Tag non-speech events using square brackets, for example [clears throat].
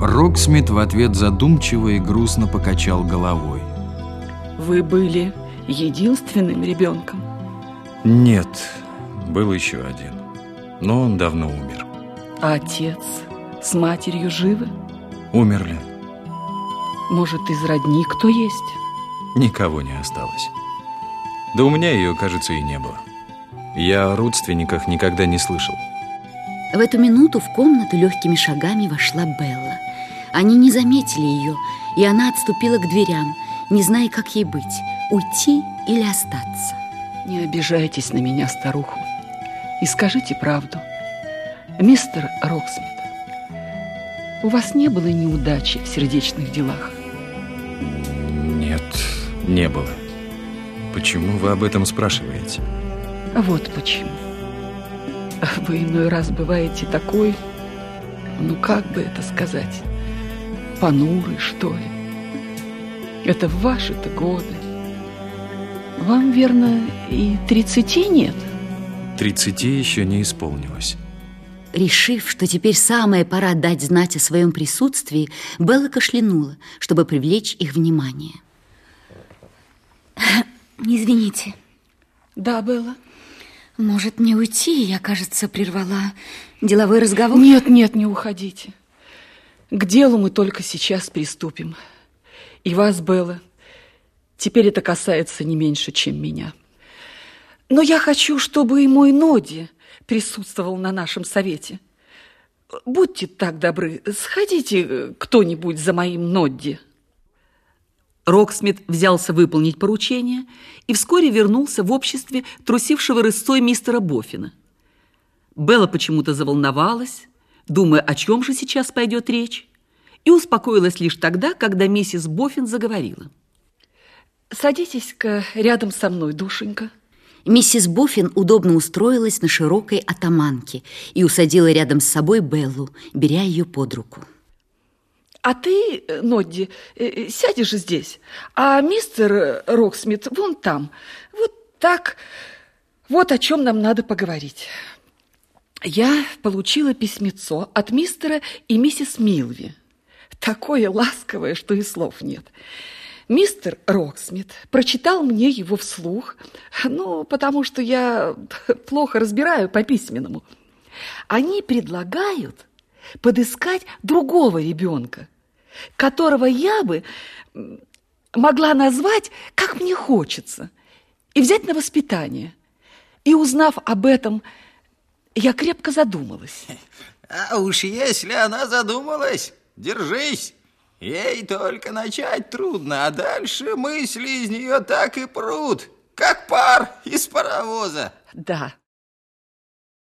Роксмит в ответ задумчиво и грустно покачал головой. Вы были единственным ребенком? Нет, был еще один, но он давно умер. А отец с матерью живы? Умерли. Может, из родни кто есть? Никого не осталось. Да у меня ее, кажется, и не было. Я о родственниках никогда не слышал. В эту минуту в комнату легкими шагами вошла Белла. Они не заметили ее, и она отступила к дверям, не зная, как ей быть, уйти или остаться. Не обижайтесь на меня, старуху, и скажите правду. Мистер Роксмит, у вас не было неудачи в сердечных делах? Нет, не было. Почему вы об этом спрашиваете? Вот почему. Вы иной раз бываете такой, ну как бы это сказать, понурый, что ли. Это в ваши-то годы. Вам, верно, и тридцати нет? Тридцати еще не исполнилось. Решив, что теперь самая пора дать знать о своем присутствии, Белла кашлянула, чтобы привлечь их внимание. [clears throat] Извините. Да, Белла. Может, мне уйти? Я, кажется, прервала деловой разговор. Нет, нет, не уходите. К делу мы только сейчас приступим. И вас, Белла, теперь это касается не меньше, чем меня. Но я хочу, чтобы и мой Ноди присутствовал на нашем совете. Будьте так добры, сходите кто-нибудь за моим Нодди. Роксмит взялся выполнить поручение и вскоре вернулся в обществе трусившего рысцой мистера Боффина. Белла почему-то заволновалась, думая, о чем же сейчас пойдет речь, и успокоилась лишь тогда, когда миссис Боффин заговорила. «Садитесь-ка рядом со мной, душенька». Миссис Боффин удобно устроилась на широкой оттоманке и усадила рядом с собой Беллу, беря ее под руку. А ты, Нодди, э, сядешь здесь, а мистер Роксмит вон там. Вот так. Вот о чем нам надо поговорить. Я получила письмецо от мистера и миссис Милви. Такое ласковое, что и слов нет. Мистер Роксмит прочитал мне его вслух, ну, потому что я плохо разбираю по письменному. Они предлагают подыскать другого ребенка, которого я бы могла назвать, как мне хочется, и взять на воспитание. И узнав об этом, я крепко задумалась. А уж если она задумалась, держись. Ей только начать трудно, а дальше мысли из нее так и прут, как пар из паровоза. Да,